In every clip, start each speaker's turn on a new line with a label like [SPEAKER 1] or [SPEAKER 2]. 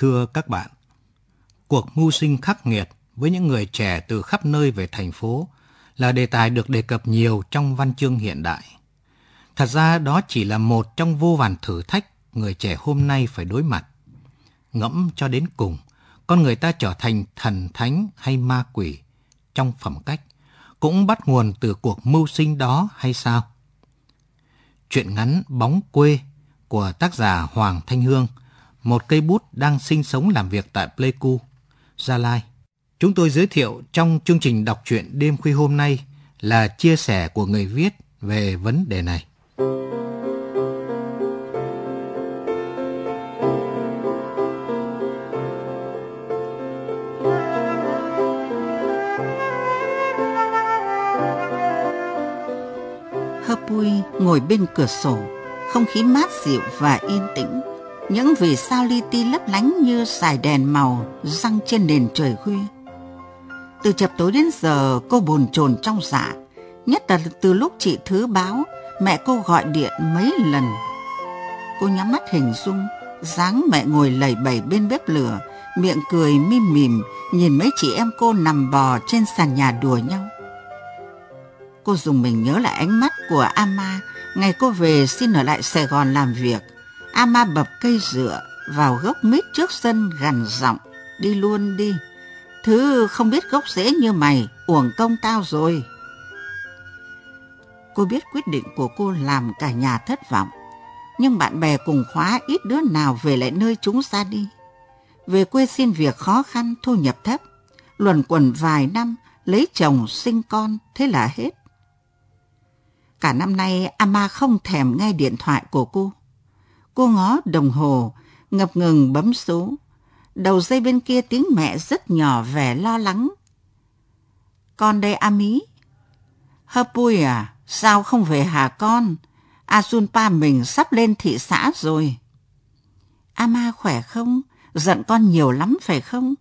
[SPEAKER 1] Thưa các bạn, cuộc mưu sinh khắc nghiệt với những người trẻ từ khắp nơi về thành phố là đề tài được đề cập nhiều trong văn chương hiện đại. Thật ra đó chỉ là một trong vô vàn thử thách người trẻ hôm nay phải đối mặt. Ngẫm cho đến cùng, con người ta trở thành thần thánh hay ma quỷ trong phẩm cách cũng bắt nguồn từ cuộc mưu sinh đó hay sao? Chuyện ngắn Bóng quê của tác giả Hoàng Thanh Hương, một cây bút đang sinh sống làm việc tại Pleiku, Gia Lai. Chúng tôi giới thiệu trong chương trình đọc truyện đêm khuya hôm nay là chia sẻ của người viết về vấn đề này.
[SPEAKER 2] Pui ngồi bên cửa sổ, không khí mát dịu và yên tĩnh. Những vì sao li ti lấp lánh như sải đèn màu răng trên nền trời khuya. Từ chập tối đến giờ cô bồn chồn trong dạ, nhất là từ lúc chị Thứ báo mẹ cô gọi điện mấy lần. Cô nhắm mắt hình dung, dáng mẹ ngồi lầy bầy bên bếp lửa, miệng cười mím mỉm nhìn mấy chị em cô nằm bò trên sàn nhà đùa nhau. Cô dùng mình nhớ lại ánh mắt của Ama ngày cô về xin ở lại Sài Gòn làm việc. Ama bập cây dựa vào gốc mít trước sân gằn giọng. Đi luôn đi. Thứ không biết gốc rễ như mày, uổng công tao rồi. Cô biết quyết định của cô làm cả nhà thất vọng. Nhưng bạn bè cùng khóa ít đứa nào về lại nơi chúng ra đi. Về quê xin việc khó khăn, thu nhập thấp. Luẩn quẩn vài năm, lấy chồng, sinh con, thế là hết. Cả năm nay Ama không thèm nghe điện thoại của cô. Cô ngó đồng hồ, ngập ngừng bấm số. Đầu dây bên kia tiếng mẹ rất nhỏ vẻ lo lắng. Con đây Ami. Hơ Pui à, sao không về hả con? Asunpa mình sắp lên thị xã rồi. Ama khỏe không? Giận con nhiều lắm phải không?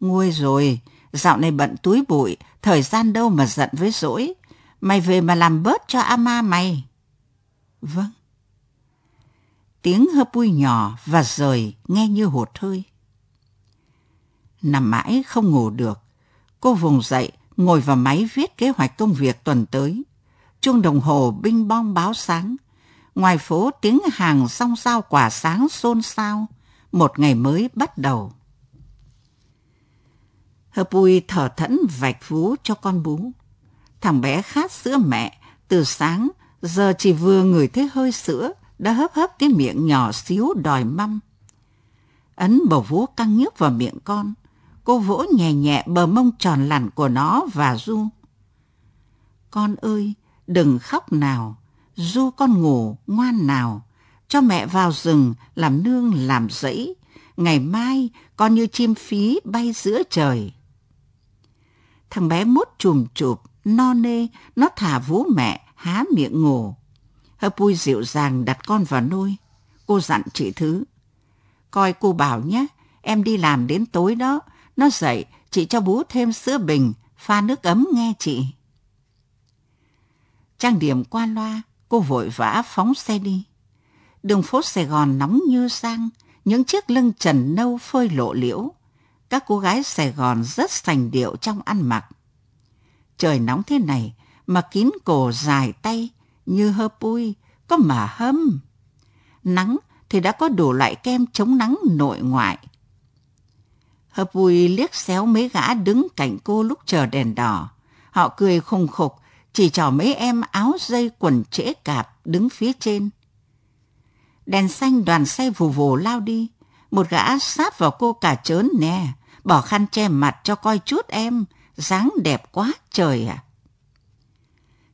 [SPEAKER 2] Nguôi rồi, dạo này bận túi bụi, thời gian đâu mà giận với dỗi. Mày về mà làm bớt cho Ama mày. Vâng. Tiếng hơ bui nhỏ và rời nghe như hụt hơi. Nằm mãi không ngủ được. Cô vùng dậy, ngồi vào máy viết kế hoạch công việc tuần tới. Chuông đồng hồ binh bong báo sáng. Ngoài phố tiếng hàng song sao quả sáng xôn xao. Một ngày mới bắt đầu. Hơ bui thở thẫn vạch vú cho con bú. Thằng bé khát sữa mẹ, từ sáng, giờ chỉ vừa ngửi thấy hơi sữa, đã hấp hấp cái miệng nhỏ xíu đòi măm. Ấn bầu vú căng nhức vào miệng con, cô vỗ nhẹ nhẹ bờ mông tròn lẳn của nó và Du. Con ơi, đừng khóc nào, Du con ngủ, ngoan nào, cho mẹ vào rừng làm nương làm rẫy, ngày mai con như chim phí bay giữa trời. Thằng bé mút chùm chụp, no nê, nó thả vú mẹ, há miệng ngủ. Hấp vui dịu dàng đặt con vào nôi. Cô dặn chị Thứ. Coi cô bảo nhé, em đi làm đến tối đó. Nó dậy, chị cho bú thêm sữa bình, pha nước ấm nghe chị. Trang điểm qua loa, cô vội vã phóng xe đi. Đường phố Sài Gòn nóng như sang, những chiếc lưng trần nâu phơi lộ liễu. Các cô gái Sài Gòn rất sành điệu trong ăn mặc trời nóng thế này mà kín cổ dài tay như hơ pui, có mà hâm. Nắng thì đã có đủ loại kem chống nắng nội ngoại. Hơ pui liếc xéo mấy gã đứng cạnh cô lúc chờ đèn đỏ. Họ cười khùng khục, chỉ trò mấy em áo dây quần trễ cạp đứng phía trên. Đèn xanh đoàn xe vù vù lao đi. Một gã sát vào cô cả trớn nè, bỏ khăn che mặt cho coi chút em, dáng đẹp quá trời à.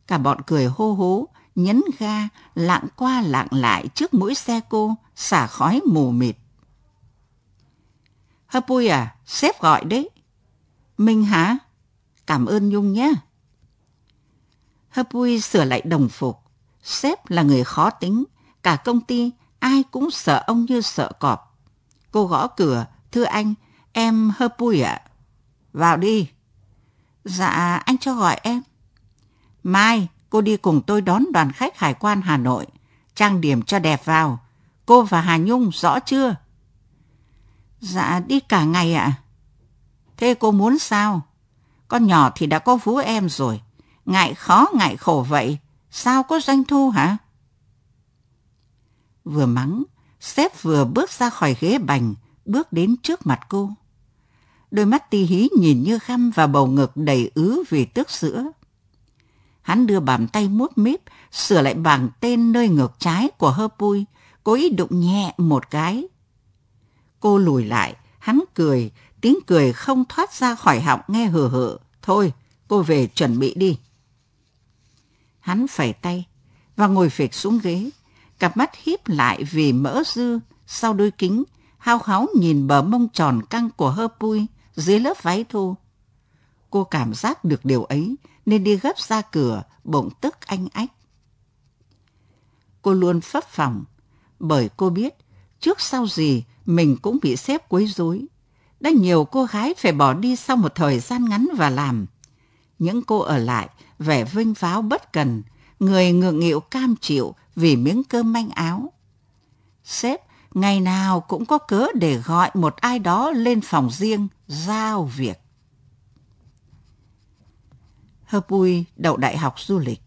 [SPEAKER 2] Cả bọn cười hô hố, nhấn ga, lạng qua lạng lại trước mũi xe cô, xả khói mù mịt. Hấp Pui à, sếp gọi đấy. Minh hả? Cảm ơn Nhung nhé. Hấp Pui sửa lại đồng phục. Sếp là người khó tính, cả công ty ai cũng sợ ông như sợ cọp. Cô gõ cửa, thưa anh, em Hơ Pui ạ. Vào đi. Dạ, anh cho gọi em. Mai, cô đi cùng tôi đón đoàn khách hải quan Hà Nội. Trang điểm cho đẹp vào. Cô và Hà Nhung rõ chưa? Dạ đi cả ngày ạ. Thế cô muốn sao? Con nhỏ thì đã có vú em rồi. Ngại khó ngại khổ vậy. Sao có doanh thu hả? Vừa mắng, sếp vừa bước ra khỏi ghế bành, bước đến trước mặt cô. Đôi mắt ti hí nhìn như khăm và bầu ngực đầy ứ vì tức sữa. Hắn đưa bàn tay mút míp, sửa lại bảng tên nơi ngược trái của hơ pui, cố ý đụng nhẹ một cái. Cô lùi lại, hắn cười, tiếng cười không thoát ra khỏi họng nghe hờ hờ. Thôi, cô về chuẩn bị đi. Hắn phẩy tay và ngồi phịch xuống ghế, cặp mắt híp lại vì mỡ dư sau đôi kính, hao háo nhìn bờ mông tròn căng của hơ pui dưới lớp váy thô. Cô cảm giác được điều ấy nên đi gấp ra cửa, bỗng tức anh ách. Cô luôn phấp phòng, bởi cô biết trước sau gì mình cũng bị xếp quấy rối. Đã nhiều cô gái phải bỏ đi sau một thời gian ngắn và làm. Những cô ở lại vẻ vinh pháo bất cần, người ngượng nghịu cam chịu vì miếng cơm manh áo. Sếp ngày nào cũng có cớ để gọi một ai đó lên phòng riêng giao việc. Hơ Bui đậu đại học du lịch.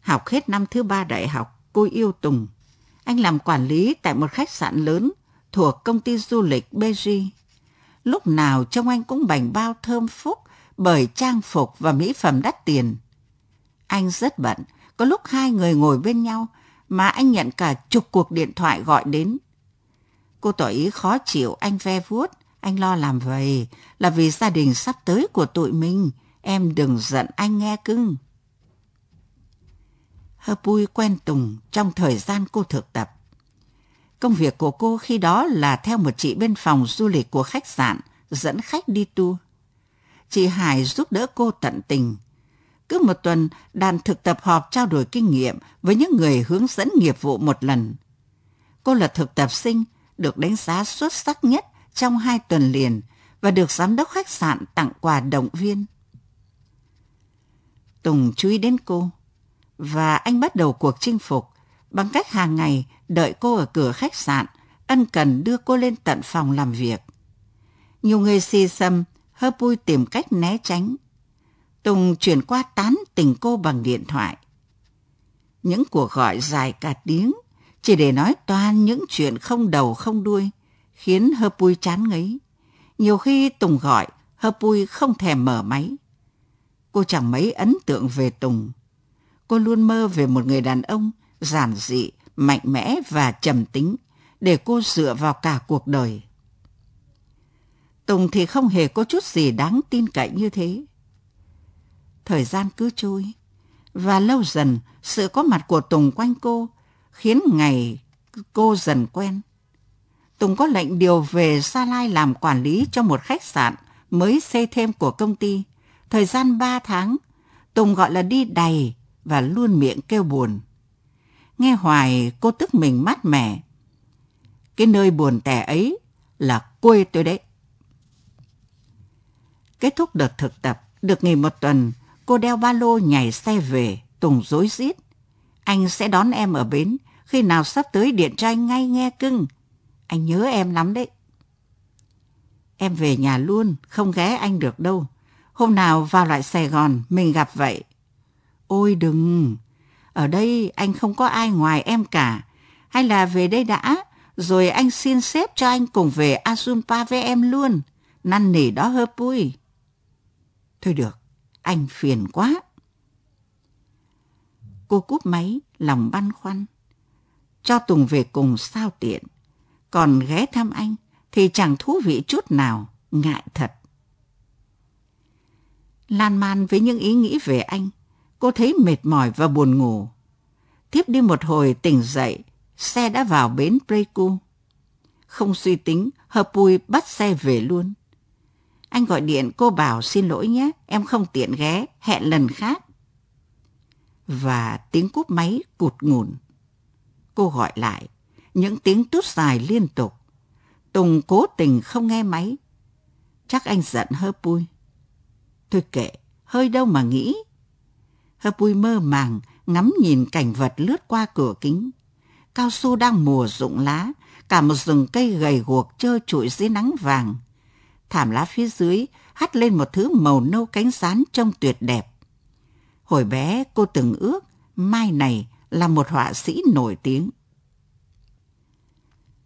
[SPEAKER 2] Học hết năm thứ ba đại học, cô yêu Tùng. Anh làm quản lý tại một khách sạn lớn thuộc công ty du lịch Beji. Lúc nào trông anh cũng bành bao thơm phúc bởi trang phục và mỹ phẩm đắt tiền. Anh rất bận, có lúc hai người ngồi bên nhau mà anh nhận cả chục cuộc điện thoại gọi đến. Cô tỏ ý khó chịu, anh ve vuốt, anh lo làm vậy là vì gia đình sắp tới của tụi mình, em đừng giận anh nghe cưng. Hơ Pui quen Tùng trong thời gian cô thực tập. Công việc của cô khi đó là theo một chị bên phòng du lịch của khách sạn dẫn khách đi tour. Chị Hải giúp đỡ cô tận tình. Cứ một tuần, đàn thực tập họp trao đổi kinh nghiệm với những người hướng dẫn nghiệp vụ một lần. Cô là thực tập sinh, được đánh giá xuất sắc nhất trong hai tuần liền và được giám đốc khách sạn tặng quà động viên. Tùng chú ý đến cô và anh bắt đầu cuộc chinh phục bằng cách hàng ngày đợi cô ở cửa khách sạn, ân cần đưa cô lên tận phòng làm việc. Nhiều người si xầm, hớp pui tìm cách né tránh. Tùng chuyển qua tán tình cô bằng điện thoại. Những cuộc gọi dài cả tiếng, chỉ để nói toàn những chuyện không đầu không đuôi, khiến hớp pui chán ngấy. Nhiều khi Tùng gọi, hớp pui không thèm mở máy. Cô chẳng mấy ấn tượng về Tùng. Cô luôn mơ về một người đàn ông giản dị, mạnh mẽ và trầm tính để cô dựa vào cả cuộc đời. Tùng thì không hề có chút gì đáng tin cậy như thế. Thời gian cứ trôi, và lâu dần sự có mặt của Tùng quanh cô khiến ngày cô dần quen. Tùng có lệnh điều về Sa Lai làm quản lý cho một khách sạn mới xây thêm của công ty. Thời gian ba tháng, Tùng gọi là đi đầy và luôn miệng kêu buồn. Nghe hoài cô tức mình mát mẻ. Cái nơi buồn tẻ ấy là quê tôi đấy. Kết thúc đợt thực tập, được nghỉ một tuần, cô đeo ba lô nhảy xe về, Tùng dối rít. Anh sẽ đón em ở bến, khi nào sắp tới điện cho anh ngay nghe cưng. Anh nhớ em lắm đấy. Em về nhà luôn, không ghé anh được đâu. Hôm nào vào lại Sài Gòn, mình gặp vậy. Ôi đừng, ở đây anh không có ai ngoài em cả. Hay là về đây đã, rồi anh xin xếp cho anh cùng về Asunpa với em luôn. Năn nỉ đó hơ vui Thôi được, anh phiền quá. Cô cúp máy, lòng băn khoăn. Cho Tùng về cùng sao tiện. Còn ghé thăm anh thì chẳng thú vị chút nào, ngại thật. Lan man với những ý nghĩ về anh, cô thấy mệt mỏi và buồn ngủ. Tiếp đi một hồi tỉnh dậy, xe đã vào bến Pleiku. Không suy tính, Hợp Pui bắt xe về luôn. Anh gọi điện cô bảo xin lỗi nhé, em không tiện ghé, hẹn lần khác. Và tiếng cúp máy cụt ngủn. Cô gọi lại, những tiếng tút dài liên tục. Tùng cố tình không nghe máy. Chắc anh giận hơ pui. Thôi kệ, hơi đâu mà nghĩ. Hợp bùi mơ màng, ngắm nhìn cảnh vật lướt qua cửa kính. Cao su đang mùa rụng lá, cả một rừng cây gầy guộc trơ trụi dưới nắng vàng. Thảm lá phía dưới hắt lên một thứ màu nâu cánh sán trông tuyệt đẹp. Hồi bé cô từng ước mai này là một họa sĩ nổi tiếng.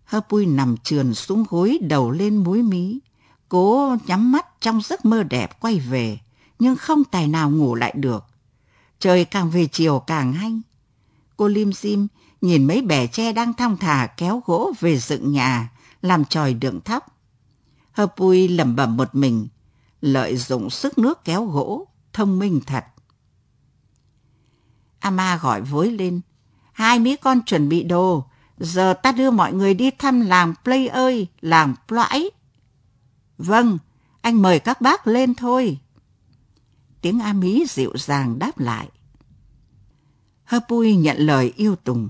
[SPEAKER 2] Hơ Pui nằm trườn xuống gối đầu lên múi mí. Cố nhắm mắt trong giấc mơ đẹp quay về, nhưng không tài nào ngủ lại được. Trời càng về chiều càng hanh. Cô lim dim nhìn mấy bè tre đang thong thả kéo gỗ về dựng nhà, làm tròi đựng thóc. Hợp Pui lẩm bẩm một mình, lợi dụng sức nước kéo gỗ, thông minh thật. Ama gọi vối lên. Hai mấy con chuẩn bị đồ, giờ ta đưa mọi người đi thăm làng Play ơi, làng Ploãi. Vâng, anh mời các bác lên thôi. Tiếng A Mỹ dịu dàng đáp lại. Hơ Pui nhận lời yêu Tùng.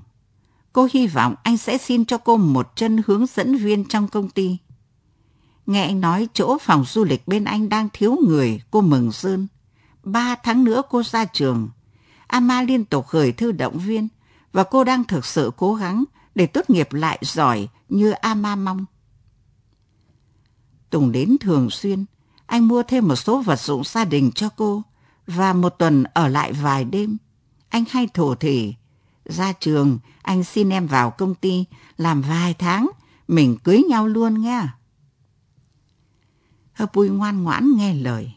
[SPEAKER 2] Cô hy vọng anh sẽ xin cho cô một chân hướng dẫn viên trong công ty. Nghe anh nói chỗ phòng du lịch bên anh đang thiếu người, cô mừng rơn. Ba tháng nữa cô ra trường. Ama liên tục gửi thư động viên và cô đang thực sự cố gắng để tốt nghiệp lại giỏi như Ama mong. Tùng đến thường xuyên, anh mua thêm một số vật dụng gia đình cho cô và một tuần ở lại vài đêm. Anh hay thổ thể Ra trường, anh xin em vào công ty làm vài tháng, mình cưới nhau luôn nghe. Hợp bùi ngoan ngoãn nghe lời.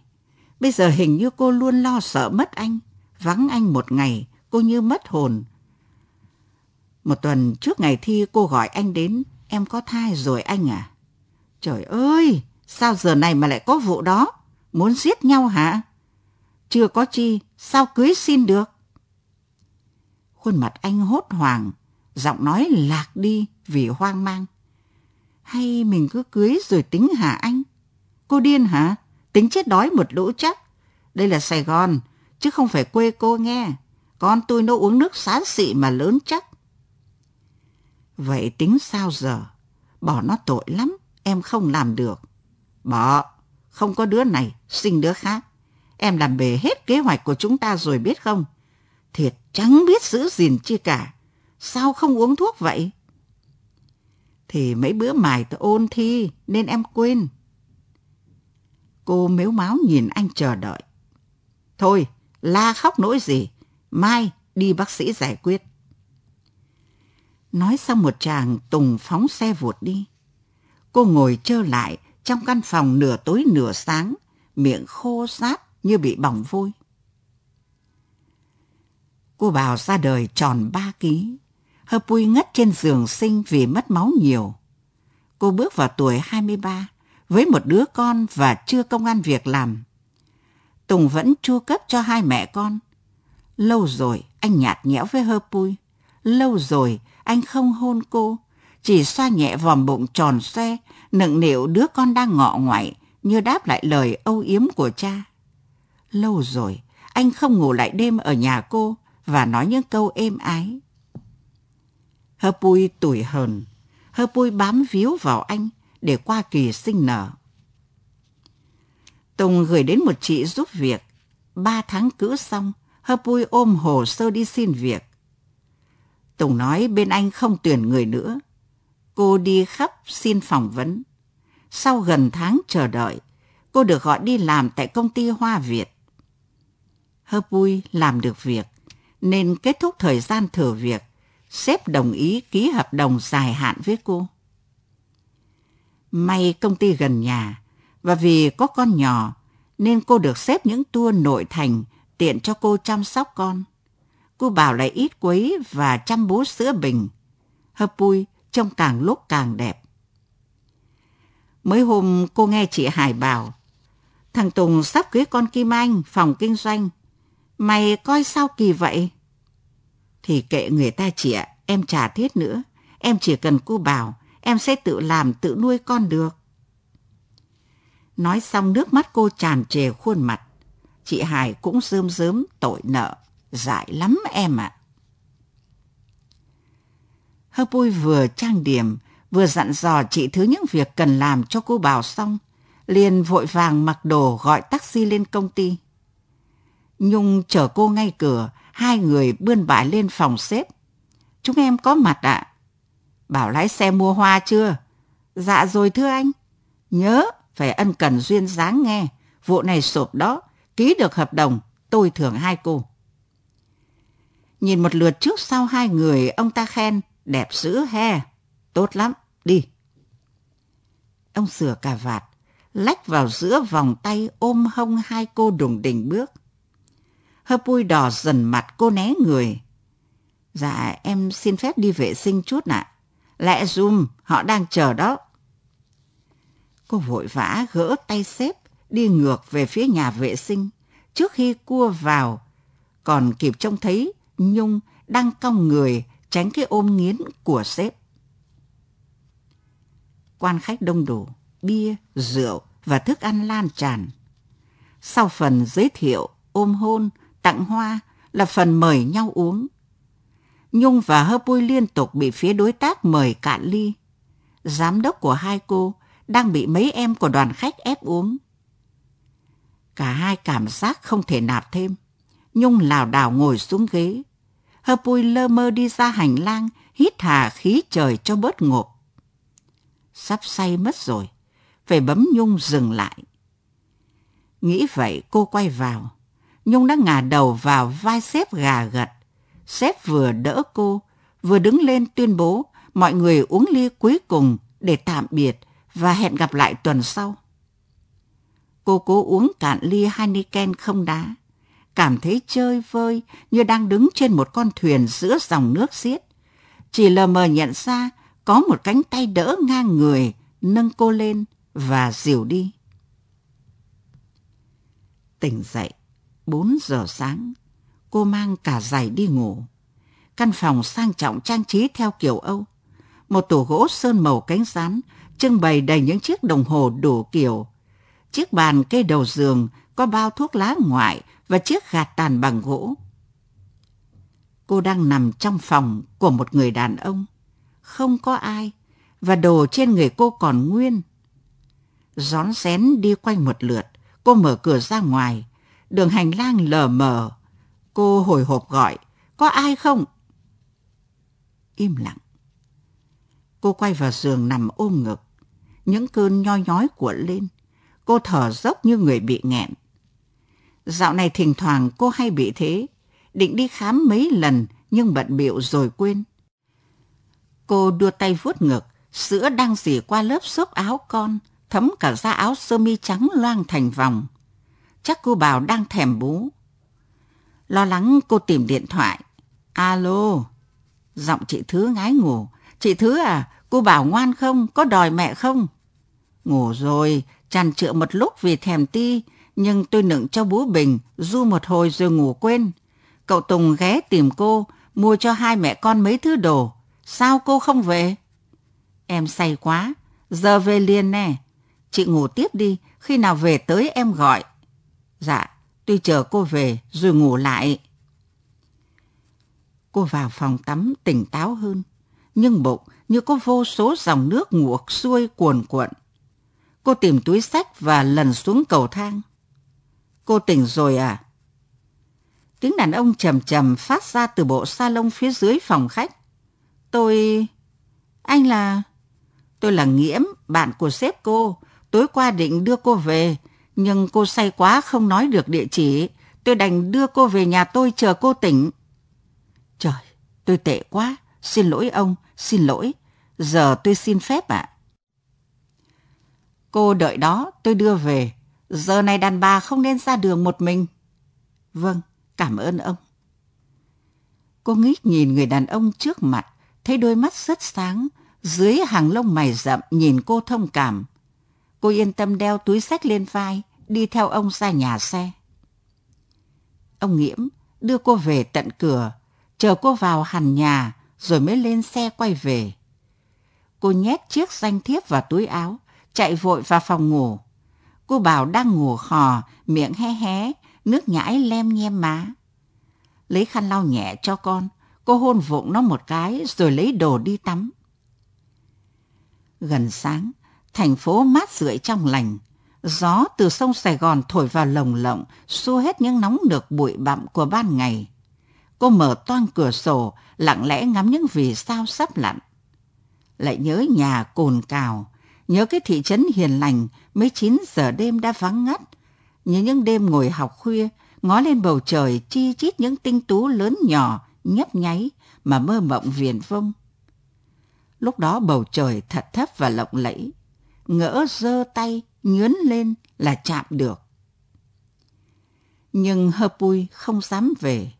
[SPEAKER 2] Bây giờ hình như cô luôn lo sợ mất anh. Vắng anh một ngày, cô như mất hồn. Một tuần trước ngày thi cô gọi anh đến, em có thai rồi anh à? Trời ơi, sao giờ này mà lại có vụ đó? Muốn giết nhau hả? Chưa có chi, sao cưới xin được? Khuôn mặt anh hốt hoảng, giọng nói lạc đi vì hoang mang. Hay mình cứ cưới rồi tính hả anh? Cô điên hả? Tính chết đói một lũ chắc. Đây là Sài Gòn, chứ không phải quê cô nghe. Con tôi nó uống nước xá xị mà lớn chắc. Vậy tính sao giờ? Bỏ nó tội lắm, em không làm được. Bỏ, không có đứa này, sinh đứa khác. Em làm bề hết kế hoạch của chúng ta rồi biết không? Thiệt chẳng biết giữ gìn chi cả. Sao không uống thuốc vậy? Thì mấy bữa mài tôi ôn thi nên em quên. Cô mếu máu nhìn anh chờ đợi. Thôi, la khóc nỗi gì. Mai đi bác sĩ giải quyết. Nói xong một chàng Tùng phóng xe vụt đi. Cô ngồi trơ lại trong căn phòng nửa tối nửa sáng, miệng khô sát như bị bỏng vôi. Cô Bảo ra đời tròn ba ký. Hợp Pui ngất trên giường sinh vì mất máu nhiều. Cô bước vào tuổi 23 với một đứa con và chưa công an việc làm. Tùng vẫn chu cấp cho hai mẹ con. Lâu rồi anh nhạt nhẽo với Hơ Pui. Lâu rồi anh không hôn cô, chỉ xoa nhẹ vòm bụng tròn xoe, nựng nịu đứa con đang ngọ ngoại như đáp lại lời âu yếm của cha. Lâu rồi anh không ngủ lại đêm ở nhà cô và nói những câu êm ái. Hơ Pui tuổi hờn, Hơ Pui bám víu vào anh để qua kỳ sinh nở. Tùng gửi đến một chị giúp việc. Ba tháng cữ xong, Hơ Pui ôm hồ sơ đi xin việc. Tùng nói bên anh không tuyển người nữa. Cô đi khắp xin phỏng vấn. Sau gần tháng chờ đợi, cô được gọi đi làm tại công ty Hoa Việt. Hơ Pui làm được việc, nên kết thúc thời gian thử việc, sếp đồng ý ký hợp đồng dài hạn với cô. May công ty gần nhà, và vì có con nhỏ, nên cô được xếp những tour nội thành tiện cho cô chăm sóc con. Cô bảo lại ít quấy và chăm bú sữa bình. Hợp Pui trông càng lúc càng đẹp. Mới hôm cô nghe chị Hải bảo, thằng Tùng sắp cưới con Kim Anh, phòng kinh doanh. Mày coi sao kỳ vậy? Thì kệ người ta chị ạ, em chả thiết nữa. Em chỉ cần cô bảo, em sẽ tự làm, tự nuôi con được. Nói xong nước mắt cô tràn trề khuôn mặt. Chị Hải cũng rơm rớm tội nợ. Dại lắm em ạ. À. Hơ Bôi vừa trang điểm, vừa dặn dò chị thứ những việc cần làm cho cô bảo xong, liền vội vàng mặc đồ gọi taxi lên công ty. Nhung chở cô ngay cửa, hai người bươn bải lên phòng xếp. Chúng em có mặt ạ. bảo lái xe mua hoa chưa? Dạ rồi thưa anh. Nhớ, phải ân cần duyên dáng nghe. Vụ này sộp đó, ký được hợp đồng, tôi thưởng hai cô. Nhìn một lượt trước sau hai người, ông ta khen, đẹp dữ he. Tốt lắm, đi. Ông sửa cà vạt, lách vào giữa vòng tay ôm hông hai cô đùng đỉnh bước. Hơ vui đỏ dần mặt cô né người. Dạ, em xin phép đi vệ sinh chút ạ. Lẹ dùm, họ đang chờ đó. Cô vội vã gỡ tay xếp, đi ngược về phía nhà vệ sinh, trước khi cua vào. Còn kịp trông thấy Nhung đang cong người tránh cái ôm nghiến của sếp. Quan khách đông đủ, bia, rượu và thức ăn lan tràn. Sau phần giới thiệu, ôm hôn, tặng hoa là phần mời nhau uống. Nhung và Hơ Bui liên tục bị phía đối tác mời cạn ly. Giám đốc của hai cô đang bị mấy em của đoàn khách ép uống. Cả hai cảm giác không thể nạp thêm. Nhung lảo đảo ngồi xuống ghế. Hơ Pui lơ mơ đi ra hành lang, hít hà khí trời cho bớt ngộp. Sắp say mất rồi, phải bấm Nhung dừng lại. Nghĩ vậy cô quay vào. Nhung đã ngả đầu vào vai xếp gà gật. Sếp vừa đỡ cô, vừa đứng lên tuyên bố mọi người uống ly cuối cùng để tạm biệt và hẹn gặp lại tuần sau. Cô cố uống cạn ly Heineken không đá, cảm thấy chơi vơi như đang đứng trên một con thuyền giữa dòng nước xiết. Chỉ lờ mờ nhận ra có một cánh tay đỡ ngang người, nâng cô lên và dìu đi. Tỉnh dậy, 4 giờ sáng, cô mang cả giày đi ngủ. Căn phòng sang trọng trang trí theo kiểu Âu. Một tủ gỗ sơn màu cánh rán trưng bày đầy những chiếc đồng hồ đủ kiểu. Chiếc bàn kê đầu giường có bao thuốc lá ngoại và chiếc gạt tàn bằng gỗ. Cô đang nằm trong phòng của một người đàn ông. Không có ai và đồ trên người cô còn nguyên. Rón rén đi quanh một lượt, cô mở cửa ra ngoài. Đường hành lang lờ mờ. Cô hồi hộp gọi, có ai không? Im lặng. Cô quay vào giường nằm ôm ngực. Những cơn nhoi nhói cuộn lên. Cô thở dốc như người bị nghẹn. Dạo này thỉnh thoảng cô hay bị thế. Định đi khám mấy lần nhưng bận bịu rồi quên. Cô đưa tay vuốt ngực, sữa đang rỉ qua lớp xốp áo con, thấm cả da áo sơ mi trắng loang thành vòng. Chắc cô bảo đang thèm bú. Lo lắng cô tìm điện thoại. Alo. Giọng chị Thứ ngái ngủ. Chị Thứ à, cô bảo ngoan không? Có đòi mẹ không? Ngủ rồi, chăn trựa một lúc vì thèm ti, nhưng tôi nựng cho bú bình, du một hồi rồi ngủ quên. Cậu Tùng ghé tìm cô, mua cho hai mẹ con mấy thứ đồ. Sao cô không về? Em say quá, giờ về liền nè. Chị ngủ tiếp đi, khi nào về tới em gọi. Dạ, tôi chờ cô về rồi ngủ lại. Cô vào phòng tắm tỉnh táo hơn, nhưng bụng như có vô số dòng nước nguộc xuôi cuồn cuộn. Cô tìm túi sách và lần xuống cầu thang. Cô tỉnh rồi à? Tiếng đàn ông trầm trầm phát ra từ bộ salon phía dưới phòng khách. Tôi... Anh là... Tôi là Nghiễm, bạn của sếp cô. Tối qua định đưa cô về, nhưng cô say quá không nói được địa chỉ. Tôi đành đưa cô về nhà tôi chờ cô tỉnh. Trời, tôi tệ quá. Xin lỗi ông, xin lỗi. Giờ tôi xin phép ạ. Cô đợi đó, tôi đưa về. Giờ này đàn bà không nên ra đường một mình. Vâng, cảm ơn ông. Cô ngước nhìn người đàn ông trước mặt, thấy đôi mắt rất sáng, dưới hàng lông mày rậm nhìn cô thông cảm. Cô yên tâm đeo túi sách lên vai, đi theo ông ra nhà xe. Ông Nghiễm đưa cô về tận cửa, chờ cô vào hẳn nhà rồi mới lên xe quay về. Cô nhét chiếc danh thiếp vào túi áo, chạy vội vào phòng ngủ. Cô bảo đang ngủ khò, miệng hé hé, nước nhãi lem nhem má. Lấy khăn lau nhẹ cho con, cô hôn vụng nó một cái rồi lấy đồ đi tắm. Gần sáng, thành phố mát rượi trong lành. Gió từ sông Sài Gòn thổi vào lồng lộng, xua hết những nóng nực bụi bặm của ban ngày. Cô mở toang cửa sổ, lặng lẽ ngắm những vì sao sắp lặn. lại nhớ nhà cồn cào, nhớ cái thị trấn hiền lành mấy 9 giờ đêm đã vắng ngắt, nhớ những đêm ngồi học khuya, ngó lên bầu trời chi chít những tinh tú lớn nhỏ nhấp nháy mà mơ mộng viền vông. Lúc đó bầu trời thật thấp và lộng lẫy, ngỡ giơ tay nhướn lên là chạm được. Nhưng Hơ Pui không dám về.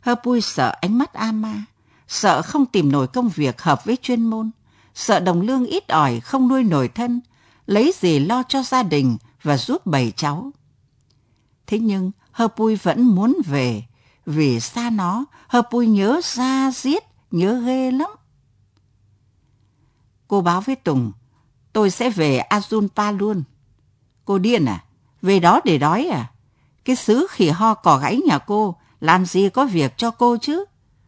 [SPEAKER 2] Hơ Pui sợ ánh mắt Ama, sợ không tìm nổi công việc hợp với chuyên môn, sợ đồng lương ít ỏi không nuôi nổi thân, lấy gì lo cho gia đình và giúp bầy cháu. Thế nhưng Hơ Pui vẫn muốn về, vì xa nó, Hơ Pui nhớ ra giết, nhớ ghê lắm. Cô báo với Tùng, tôi sẽ về Azunpa luôn. Cô điên à? Về đó để đói à? Cái xứ khỉ ho cỏ gãy nhà cô, làm gì có việc cho cô chứ?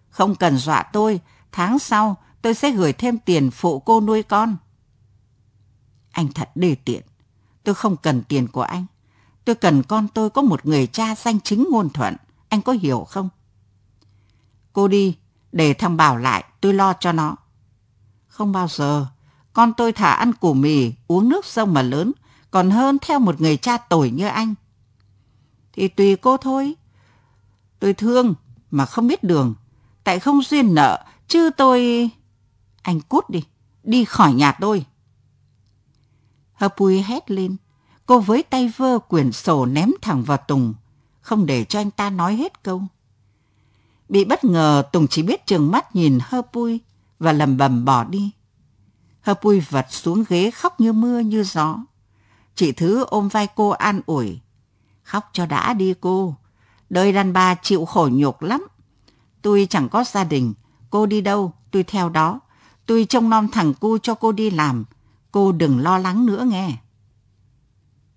[SPEAKER 2] Không cần dọa tôi, tháng sau tôi sẽ gửi thêm tiền phụ cô nuôi con. Anh thật đê tiện. Tôi không cần tiền của anh. Tôi cần con tôi có một người cha danh chính ngôn thuận. Anh có hiểu không? Cô đi, để thằng Bảo lại, tôi lo cho nó. Không bao giờ. Con tôi thả ăn củ mì, uống nước sông mà lớn, còn hơn theo một người cha tồi như anh. Thì tùy cô thôi. Tôi thương mà không biết đường. Tại không duyên nợ, chứ tôi... Anh cút đi, đi khỏi nhà tôi. Hợp Bùi hét lên. Cô với tay vơ quyển sổ ném thẳng vào Tùng, không để cho anh ta nói hết câu. Bị bất ngờ, Tùng chỉ biết trừng mắt nhìn Hơ Pui và lầm bầm bỏ đi. Hơ Pui vật xuống ghế khóc như mưa như gió. Chị Thứ ôm vai cô an ủi. Khóc cho đã đi cô. Đời đàn bà chịu khổ nhục lắm. Tôi chẳng có gia đình. Cô đi đâu, tôi theo đó. Tôi trông nom thằng cu cho cô đi làm. Cô đừng lo lắng nữa nghe.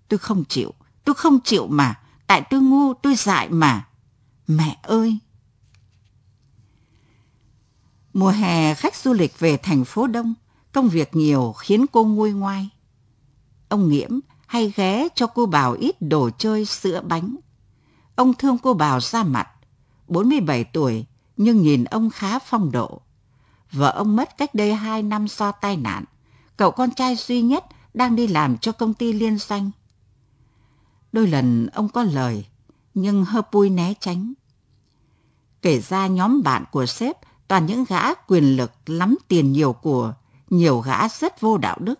[SPEAKER 2] Tôi không chịu. Tôi không chịu mà. Tại tôi ngu, tôi dại mà. Mẹ ơi! Mùa hè khách du lịch về thành phố Đông, công việc nhiều khiến cô nguôi ngoai. Ông Nghiễm hay ghé cho cô Bảo ít đồ chơi sữa bánh. Ông thương cô Bảo ra mặt, 47 tuổi nhưng nhìn ông khá phong độ. Vợ ông mất cách đây 2 năm do tai nạn. Cậu con trai duy nhất đang đi làm cho công ty liên doanh. Đôi lần ông có lời, nhưng hơ pui né tránh. Kể ra nhóm bạn của sếp toàn những gã quyền lực lắm tiền nhiều của, nhiều gã rất vô đạo đức.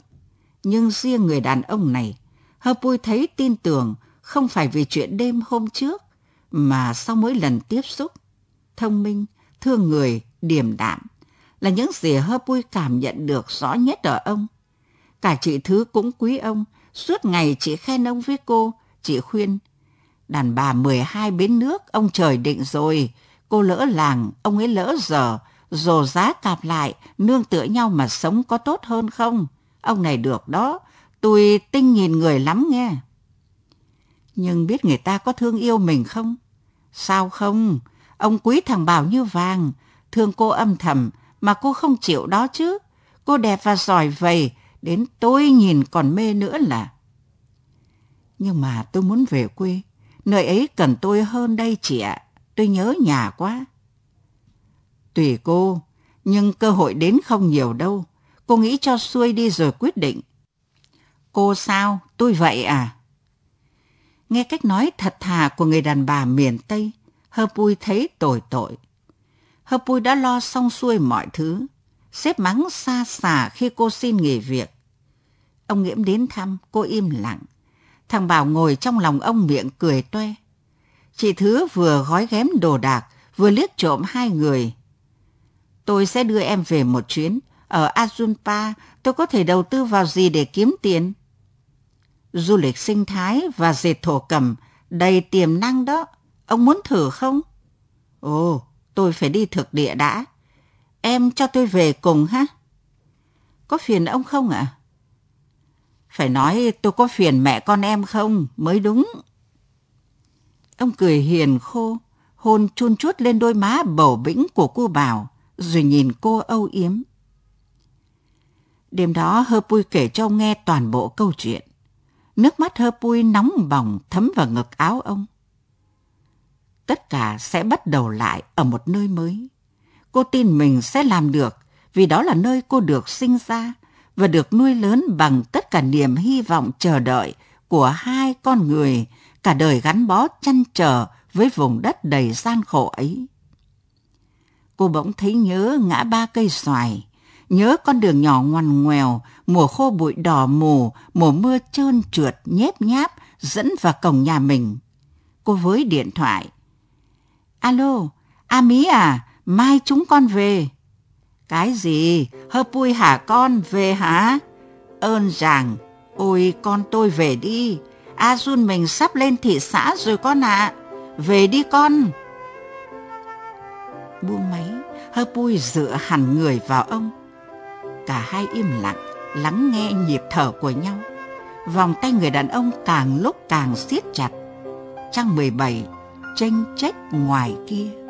[SPEAKER 2] Nhưng riêng người đàn ông này, hơ pui thấy tin tưởng không phải vì chuyện đêm hôm trước, mà sau mỗi lần tiếp xúc, thông minh, thương người, điềm đạm, là những gì hơ vui cảm nhận được rõ nhất ở ông. Cả chị Thứ cũng quý ông, suốt ngày chị khen ông với cô, chị khuyên. Đàn bà 12 bến nước, ông trời định rồi, cô lỡ làng, ông ấy lỡ giờ, dồ giá cạp lại, nương tựa nhau mà sống có tốt hơn không? Ông này được đó, tôi tinh nhìn người lắm nghe. Nhưng biết người ta có thương yêu mình không? Sao không? Ông quý thằng Bảo như vàng, thương cô âm thầm, mà cô không chịu đó chứ. Cô đẹp và giỏi vậy, đến tôi nhìn còn mê nữa là. Nhưng mà tôi muốn về quê, nơi ấy cần tôi hơn đây chị ạ, tôi nhớ nhà quá. Tùy cô, nhưng cơ hội đến không nhiều đâu. Cô nghĩ cho xuôi đi rồi quyết định. Cô sao? Tôi vậy à? Nghe cách nói thật thà của người đàn bà miền Tây, Hơ Pui thấy tội tội. Hợp Pui đã lo xong xuôi mọi thứ, xếp mắng xa xả khi cô xin nghỉ việc. Ông Nghiễm đến thăm, cô im lặng. Thằng Bảo ngồi trong lòng ông miệng cười toe. Chị Thứ vừa gói ghém đồ đạc, vừa liếc trộm hai người. Tôi sẽ đưa em về một chuyến. Ở Ajunpa, tôi có thể đầu tư vào gì để kiếm tiền? Du lịch sinh thái và dệt thổ cầm đầy tiềm năng đó. Ông muốn thử không? Ồ, tôi phải đi thực địa đã. Em cho tôi về cùng ha? Có phiền ông không ạ? À? Phải nói tôi có phiền mẹ con em không mới đúng. Ông cười hiền khô, hôn chun chuốt lên đôi má bầu bĩnh của cô Bảo, rồi nhìn cô âu yếm. Đêm đó Hơ Pui kể cho ông nghe toàn bộ câu chuyện. Nước mắt Hơ Pui nóng bỏng thấm vào ngực áo ông. Tất cả sẽ bắt đầu lại ở một nơi mới. Cô tin mình sẽ làm được vì đó là nơi cô được sinh ra và được nuôi lớn bằng tất cả niềm hy vọng chờ đợi của hai con người cả đời gắn bó chăn trở với vùng đất đầy gian khổ ấy. Cô bỗng thấy nhớ ngã ba cây xoài, nhớ con đường nhỏ ngoằn ngoèo, mùa khô bụi đỏ mù, mùa mưa trơn trượt nhép nháp dẫn vào cổng nhà mình. Cô với điện thoại. Alo, A Mí à, mai chúng con về. Cái gì? Hơ pui hả con, về hả? Ơn rằng, ôi con tôi về đi. A Jun mình sắp lên thị xã rồi con ạ. À. Về đi con. Buông máy, Hơ pui dựa hẳn người vào ông. Cả hai im lặng, lắng nghe nhịp thở của nhau. Vòng tay người đàn ông càng lúc càng siết chặt. Trang 17, tranh trách ngoài kia.